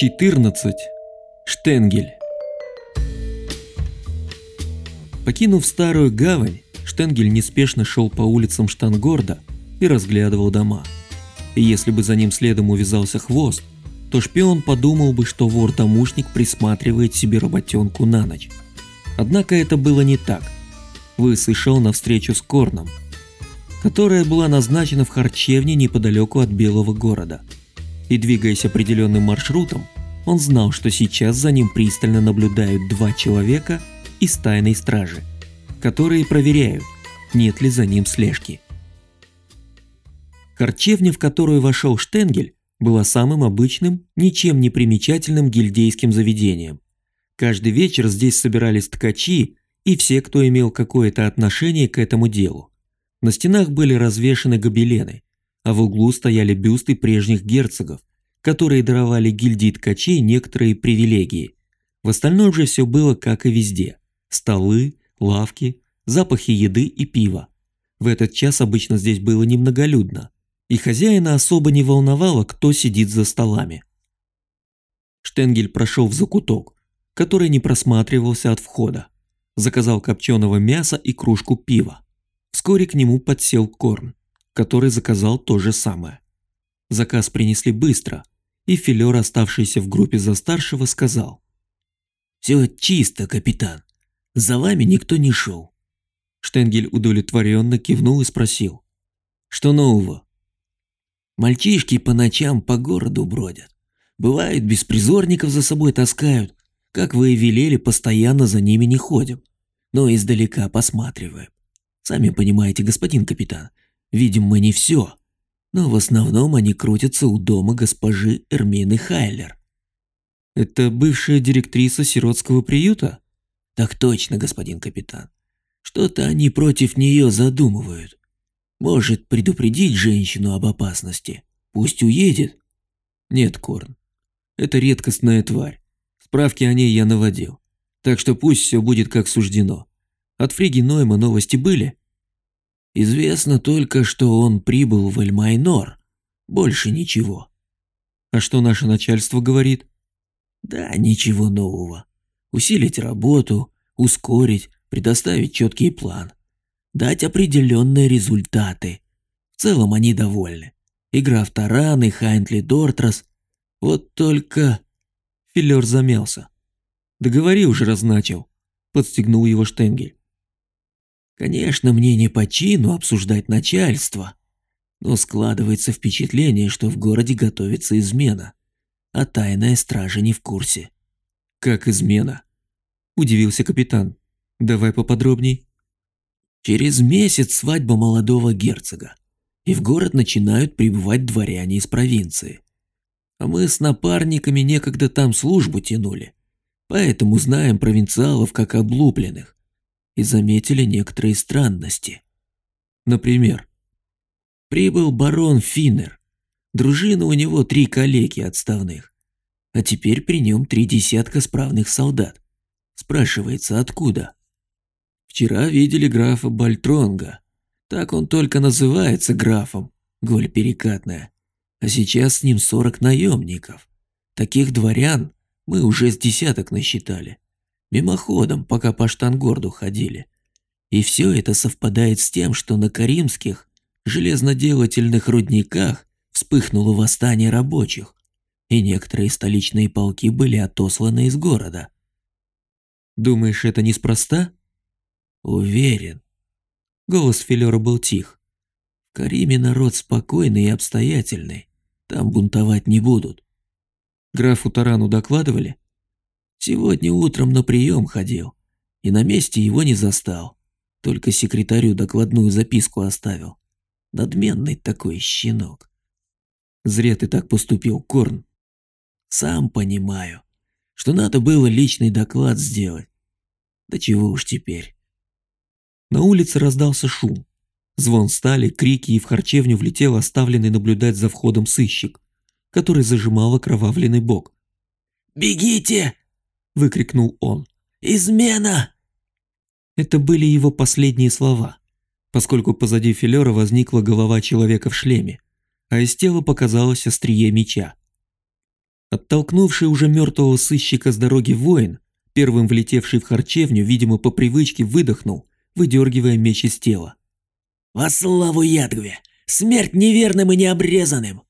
14. Штенгель Покинув старую гавань, Штенгель неспешно шел по улицам Штангорда и разглядывал дома. И если бы за ним следом увязался хвост, то шпион подумал бы, что вор-домушник присматривает себе работенку на ночь. Однако это было не так. Лысый шел навстречу с Корном, которая была назначена в харчевне неподалеку от Белого города. И двигаясь определенным маршрутом, он знал, что сейчас за ним пристально наблюдают два человека из тайной стражи, которые проверяют, нет ли за ним слежки. Харчевня, в которую вошел Штенгель, была самым обычным, ничем не примечательным гильдейским заведением. Каждый вечер здесь собирались ткачи и все, кто имел какое-то отношение к этому делу. На стенах были развешаны гобелены, а в углу стояли бюсты прежних герцогов, которые даровали гильдии ткачей некоторые привилегии. В остальном же все было как и везде. Столы, лавки, запахи еды и пива. В этот час обычно здесь было немноголюдно, и хозяина особо не волновало, кто сидит за столами. Штенгель прошел в закуток, который не просматривался от входа. Заказал копченого мяса и кружку пива. Вскоре к нему подсел Корн, который заказал то же самое. Заказ принесли быстро, и Филер, оставшийся в группе за старшего, сказал. «Все чисто, капитан. За вами никто не шел». Штенгель удовлетворенно кивнул и спросил. «Что нового?» «Мальчишки по ночам по городу бродят. Бывает, беспризорников за собой таскают. Как вы и велели, постоянно за ними не ходим, но издалека посматриваем. Сами понимаете, господин капитан, видим мы не все, но в основном они крутятся у дома госпожи Эрмины Хайлер. Это бывшая директриса сиротского приюта? Так точно, господин капитан. Что-то они против нее задумывают. Может предупредить женщину об опасности. Пусть уедет. Нет, Корн. Это редкостная тварь. Справки о ней я наводил. Так что пусть все будет как суждено. От Фриги Нойма новости были? Известно только, что он прибыл в Эльмайнор. Больше ничего. А что наше начальство говорит? Да, ничего нового. Усилить работу, ускорить, предоставить четкий план. Дать определенные результаты. В целом они довольны. Игра в тараны, Хайнтли Дортрас. Вот только... Филер замялся. «Договори уже разначил», – подстегнул его Штенгель. Конечно, мне не по чину обсуждать начальство, но складывается впечатление, что в городе готовится измена, а тайная стража не в курсе. Как измена? Удивился капитан. Давай поподробней. Через месяц свадьба молодого герцога, и в город начинают прибывать дворяне из провинции. А мы с напарниками некогда там службу тянули, поэтому знаем провинциалов как облупленных и заметили некоторые странности. Например, прибыл барон Финнер. Дружина у него три коллеги отставных, а теперь при нем три десятка справных солдат. Спрашивается, откуда? Вчера видели графа Бальтронга. Так он только называется графом, голь перекатная. А сейчас с ним сорок наемников. Таких дворян мы уже с десяток насчитали мимоходом, пока по Штангорду ходили. И все это совпадает с тем, что на Каримских железноделательных рудниках вспыхнуло восстание рабочих, и некоторые столичные полки были отосланы из города. Думаешь, это неспроста? Уверен. Голос Филера был тих. В Кариме народ спокойный и обстоятельный. Там бунтовать не будут. Графу Тарану докладывали? Сегодня утром на прием ходил, и на месте его не застал. Только секретарю докладную записку оставил. Надменный такой щенок. Зря ты так поступил, Корн. Сам понимаю, что надо было личный доклад сделать. Да чего уж теперь. На улице раздался шум. Звон стали, крики, и в харчевню влетел оставленный наблюдать за входом сыщик, который зажимал окровавленный бок. «Бегите!» Выкрикнул он. «Измена!» Это были его последние слова, поскольку позади Филера возникла голова человека в шлеме, а из тела показалось острие меча. Оттолкнувший уже мертвого сыщика с дороги воин, первым влетевший в харчевню, видимо, по привычке выдохнул, выдергивая меч из тела. «Во славу Ядгве! Смерть неверным и необрезанным!»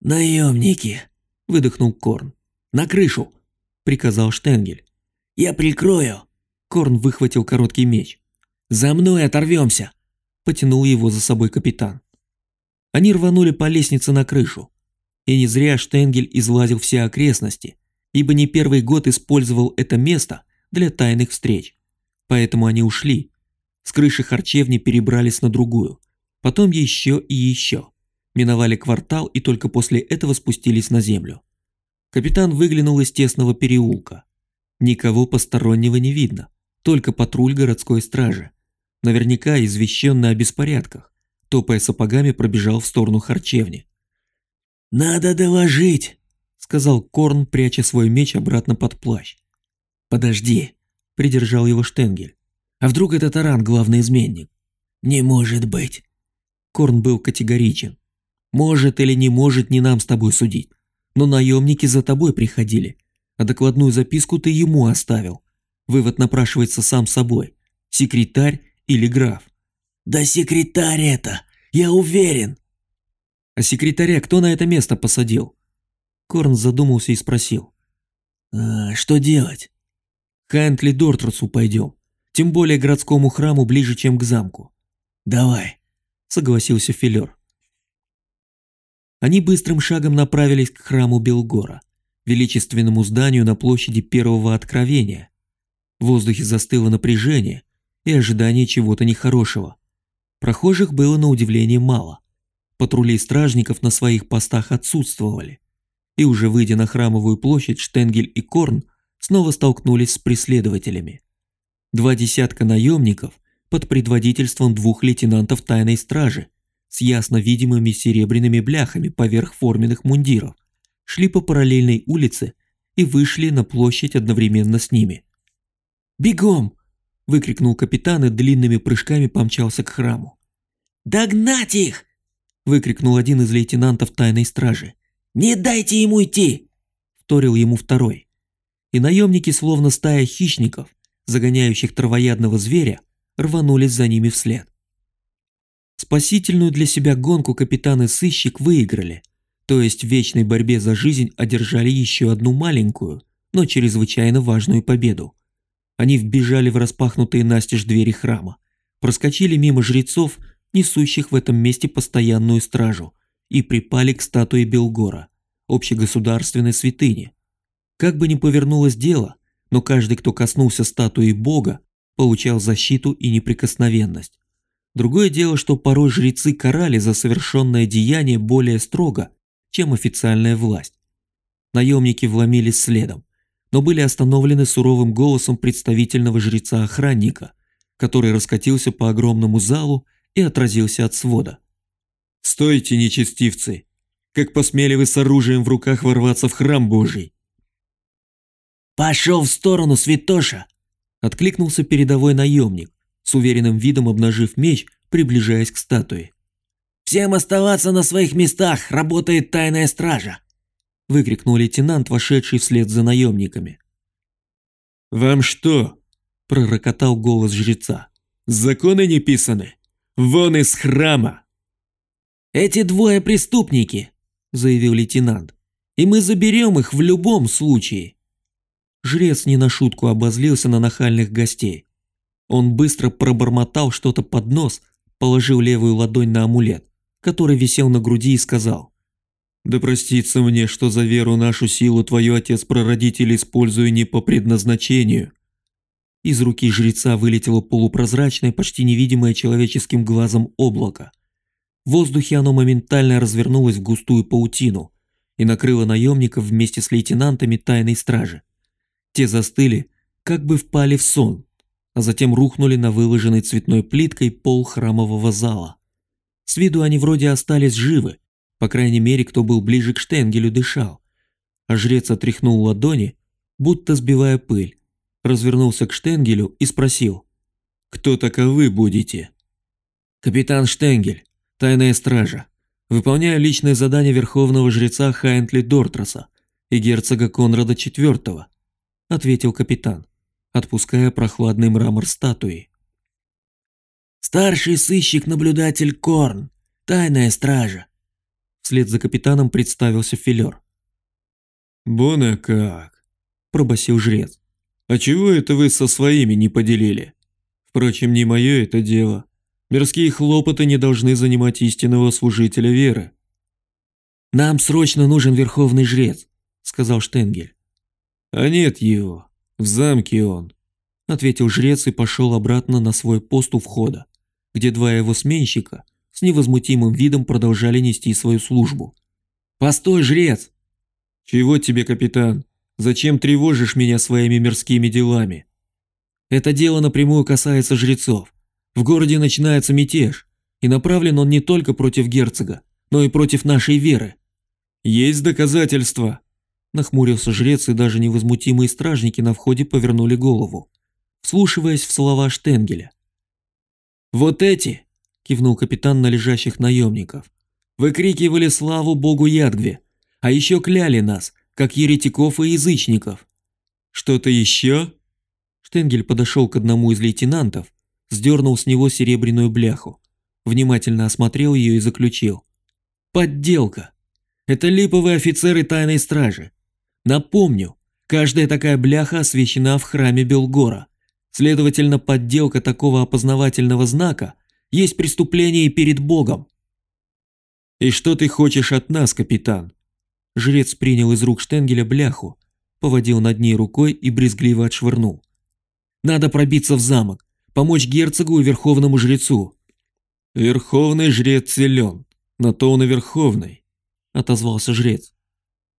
«Наемники!» – выдохнул Корн. «На крышу!» – приказал Штенгель. «Я прикрою!» Корн выхватил короткий меч. «За мной оторвемся!» – потянул его за собой капитан. Они рванули по лестнице на крышу. И не зря Штенгель излазил все окрестности, ибо не первый год использовал это место для тайных встреч. Поэтому они ушли. С крыши харчевни перебрались на другую. Потом еще и еще. Миновали квартал и только после этого спустились на землю. Капитан выглянул из тесного переулка. Никого постороннего не видно, только патруль городской стражи. Наверняка извещенный о беспорядках, топая сапогами пробежал в сторону харчевни. «Надо доложить», — сказал Корн, пряча свой меч обратно под плащ. «Подожди», — придержал его Штенгель. «А вдруг это Таран главный изменник?» «Не может быть». Корн был категоричен. «Может или не может, не нам с тобой судить. Но наемники за тобой приходили, а докладную записку ты ему оставил. Вывод напрашивается сам собой. Секретарь или граф?» «Да секретарь это, я уверен», а секретаря кто на это место посадил? Корн задумался и спросил. А, что делать? Хантли Дортрусу пойдем. Тем более городскому храму ближе, чем к замку. Давай, согласился Филер. Они быстрым шагом направились к храму Белгора, величественному зданию на площади Первого Откровения. В воздухе застыло напряжение и ожидание чего-то нехорошего. Прохожих было на удивление мало. Патрули стражников на своих постах отсутствовали. И уже выйдя на храмовую площадь, Штенгель и Корн снова столкнулись с преследователями. Два десятка наемников под предводительством двух лейтенантов тайной стражи с ясно видимыми серебряными бляхами поверх форменных мундиров шли по параллельной улице и вышли на площадь одновременно с ними. «Бегом!» – выкрикнул капитан и длинными прыжками помчался к храму. «Догнать их!» выкрикнул один из лейтенантов тайной стражи. «Не дайте ему идти!» вторил ему второй. И наемники, словно стая хищников, загоняющих травоядного зверя, рванулись за ними вслед. Спасительную для себя гонку капитан и сыщик выиграли, то есть в вечной борьбе за жизнь одержали еще одну маленькую, но чрезвычайно важную победу. Они вбежали в распахнутые настежь двери храма, проскочили мимо жрецов несущих в этом месте постоянную стражу, и припали к статуе Белгора, общегосударственной святыни. Как бы ни повернулось дело, но каждый, кто коснулся статуи Бога, получал защиту и неприкосновенность. Другое дело, что порой жрецы карали за совершенное деяние более строго, чем официальная власть. Наемники вломились следом, но были остановлены суровым голосом представительного жреца-охранника, который раскатился по огромному залу и отразился от свода. «Стойте, нечестивцы! Как посмели вы с оружием в руках ворваться в храм Божий?» «Пошел в сторону, святоша!» Откликнулся передовой наемник, с уверенным видом обнажив меч, приближаясь к статуе. «Всем оставаться на своих местах, работает тайная стража!» Выкрикнул лейтенант, вошедший вслед за наемниками. «Вам что?» – пророкотал голос жреца. «Законы не писаны? Вон из храма!» «Эти двое преступники», — заявил лейтенант, — «и мы заберем их в любом случае». Жрец не на шутку обозлился на нахальных гостей. Он быстро пробормотал что-то под нос, положил левую ладонь на амулет, который висел на груди и сказал. «Да простится мне, что за веру нашу силу твой отец-прародитель использую не по предназначению. Из руки жреца вылетело полупрозрачное, почти невидимое человеческим глазом облако. В воздухе оно моментально развернулось в густую паутину и накрыло наемников вместе с лейтенантами тайной стражи. Те застыли, как бы впали в сон, а затем рухнули на выложенный цветной плиткой пол храмового зала. С виду они вроде остались живы, по крайней мере, кто был ближе к Штенгелю дышал. А жрец отряхнул ладони, будто сбивая пыль, развернулся к Штенгелю и спросил. «Кто таковы будете?» «Капитан Штенгель, тайная стража. Выполняю личное задание верховного жреца Хайнтли Дортроса, и герцога Конрада IV», – ответил капитан, отпуская прохладный мрамор статуи. «Старший сыщик-наблюдатель Корн, тайная стража», – вслед за капитаном представился Филер. «Бона как?» – пробасил жрец. «А чего это вы со своими не поделили? Впрочем, не мое это дело. Мирские хлопоты не должны занимать истинного служителя веры». «Нам срочно нужен верховный жрец», – сказал Штенгель. «А нет его. В замке он», – ответил жрец и пошел обратно на свой пост у входа, где два его сменщика с невозмутимым видом продолжали нести свою службу. «Постой, жрец!» «Чего тебе, капитан? Зачем тревожишь меня своими мирскими делами?» «Это дело напрямую касается жрецов. В городе начинается мятеж, и направлен он не только против герцога, но и против нашей веры». «Есть доказательства!» Нахмурился жрец, и даже невозмутимые стражники на входе повернули голову, вслушиваясь в слова Штенгеля. «Вот эти!» – кивнул капитан на лежащих наемников. «Выкрикивали славу богу Ядгве, а еще кляли нас, как еретиков и язычников». «Что-то еще?» Штенгель подошел к одному из лейтенантов, сдернул с него серебряную бляху, внимательно осмотрел ее и заключил. «Подделка! Это липовые офицеры тайной стражи. Напомню, каждая такая бляха освящена в храме Белгора. Следовательно, подделка такого опознавательного знака есть преступление перед Богом. «И что ты хочешь от нас, капитан?» Жрец принял из рук Штенгеля бляху, поводил над ней рукой и брезгливо отшвырнул. «Надо пробиться в замок, помочь герцогу и верховному жрецу». «Верховный жрец силен, но то он и верховный», — отозвался жрец.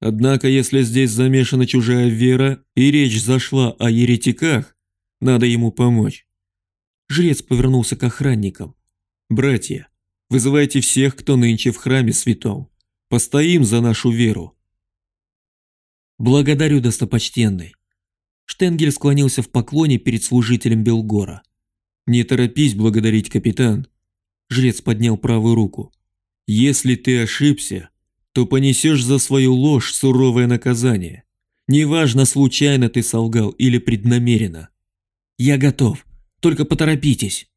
Однако, если здесь замешана чужая вера и речь зашла о еретиках, надо ему помочь. Жрец повернулся к охранникам. «Братья, вызывайте всех, кто нынче в храме святом. Постоим за нашу веру». «Благодарю, достопочтенный». Штенгель склонился в поклоне перед служителем Белгора. «Не торопись благодарить, капитан». Жрец поднял правую руку. «Если ты ошибся, то понесешь за свою ложь суровое наказание. Неважно, случайно ты солгал или преднамеренно. Я готов, только поторопитесь.